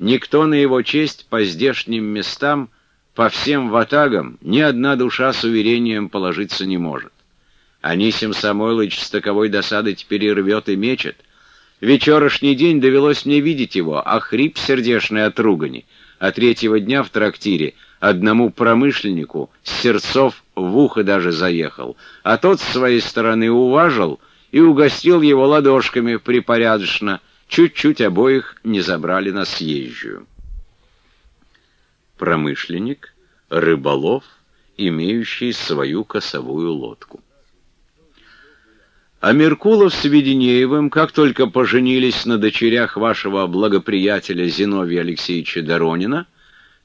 Никто на его честь по здешним местам, по всем ватагам, ни одна душа с уверением положиться не может. Анисим Самойлович с таковой досадой теперь и рвет и мечет. Вечерашний день довелось мне видеть его, а хрип сердешный от ругани. А третьего дня в трактире одному промышленнику с сердцов в ухо даже заехал, а тот с своей стороны уважил и угостил его ладошками припорядочно, чуть-чуть обоих не забрали на съезжую. Промышленник, рыболов, имеющий свою косовую лодку. А Меркулов с Веденеевым, как только поженились на дочерях вашего благоприятеля Зиновия Алексеевича Доронина,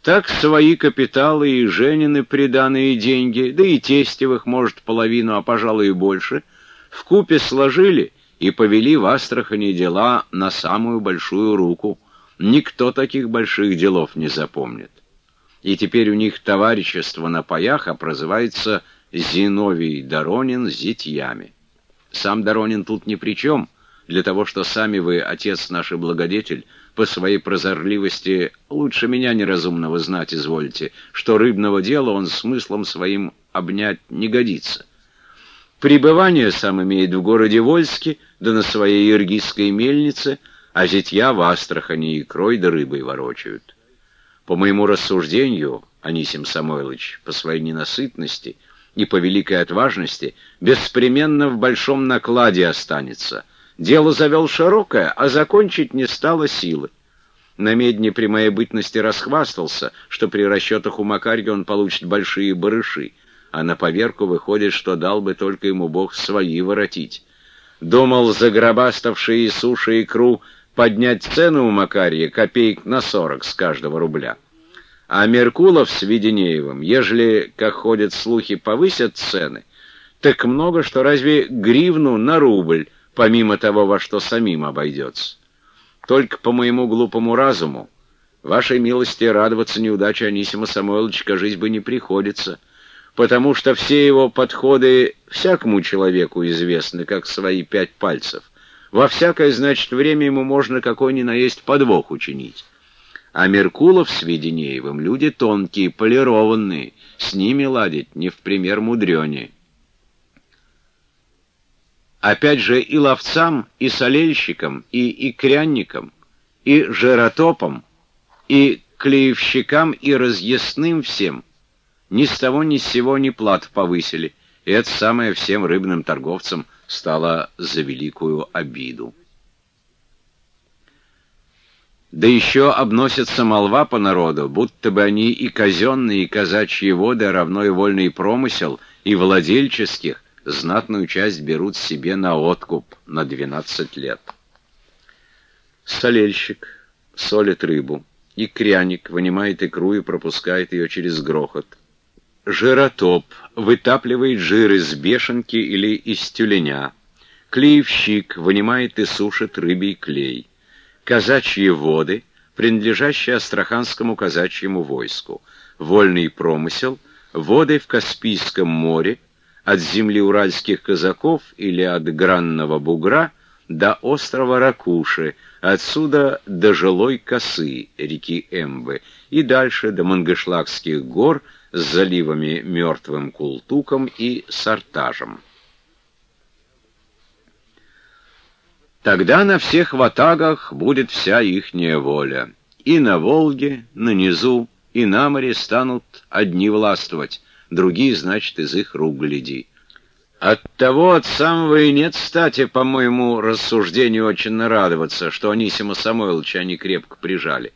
так свои капиталы и Женины приданные деньги, да и тестевых, может, половину, а, пожалуй, и больше, в купе сложили и повели в Астрахани дела на самую большую руку. Никто таких больших делов не запомнит. И теперь у них товарищество на паях, а прозывается Зиновий Доронин с зятьями. Сам Доронин тут ни при чем, для того, что сами вы, отец наш и благодетель, по своей прозорливости лучше меня неразумного знать извольте, что рыбного дела он смыслом своим обнять не годится. Пребывание сам имеет в городе Вольске, да на своей иргизской мельнице, а зятья в Астрахани икрой да рыбой ворочают. По моему рассуждению, Анисим Самойлович, по своей ненасытности и по великой отважности, беспременно в большом накладе останется. Дело завел широкое, а закончить не стало силы. На медне при моей бытности расхвастался, что при расчетах у Макарьи он получит большие барыши — а на поверку выходит, что дал бы только ему Бог свои воротить. Думал, загробаставшие суши икру, поднять цену у Макарья копеек на сорок с каждого рубля. А Меркулов с Веденеевым, ежели, как ходят слухи, повысят цены, так много, что разве гривну на рубль, помимо того, во что самим обойдется. Только по моему глупому разуму, вашей милости радоваться неудаче Анисима Самойловича, жизнь бы не приходится — потому что все его подходы всякому человеку известны, как свои пять пальцев. Во всякое, значит, время ему можно какой ни наесть подвох учинить. А Меркулов с Веденеевым люди тонкие, полированные, с ними ладить не в пример мудренее. Опять же и ловцам, и солельщикам, и икрянникам, и жиротопам, и клеевщикам, и разъясным всем — ни с того ни с сего ни плат повысили, и это самое всем рыбным торговцам стало за великую обиду. Да еще обносится молва по народу, будто бы они и казенные, и казачьи воды, равно и вольный промысел, и владельческих, знатную часть берут себе на откуп на 12 лет. Солельщик солит рыбу, и кряник вынимает икру и пропускает ее через грохот. Жиротоп вытапливает жир из бешенки или из тюленя. Клеевщик вынимает и сушит рыбий клей. Казачьи воды, принадлежащие Астраханскому казачьему войску. Вольный промысел, воды в Каспийском море, от земли уральских казаков или от Гранного бугра до острова Ракуши, отсюда до жилой косы реки Эмбы и дальше до Мангышлакских гор – с заливами Мертвым Култуком и Сартажем. Тогда на всех ватагах будет вся ихняя воля. И на Волге, на низу, и на море станут одни властвовать, другие, значит, из их рук гляди. Оттого от самого и нет стати, по моему рассуждению, очень нарадоваться, что Анисима Самойловича они крепко прижали.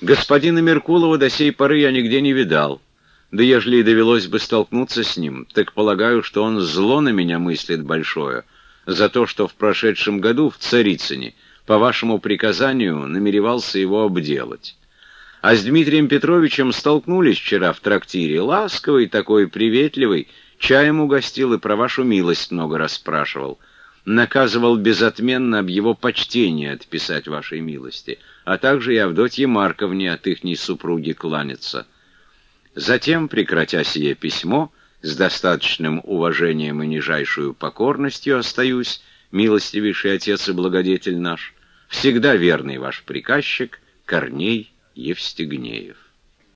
Господина Меркулова до сей поры я нигде не видал. Да ежели и довелось бы столкнуться с ним, так полагаю, что он зло на меня мыслит большое, за то, что в прошедшем году в Царицыне, по вашему приказанию, намеревался его обделать. А с Дмитрием Петровичем столкнулись вчера в трактире, ласковый такой, приветливый, чаем угостил и про вашу милость много расспрашивал. Наказывал безотменно об его почтении отписать вашей милости, а также и Авдотье Марковне от ихней супруги кланяться. Затем, прекратя сие письмо, с достаточным уважением и нижайшую покорностью остаюсь, милостивейший отец и благодетель наш, всегда верный ваш приказчик, Корней Евстигнеев.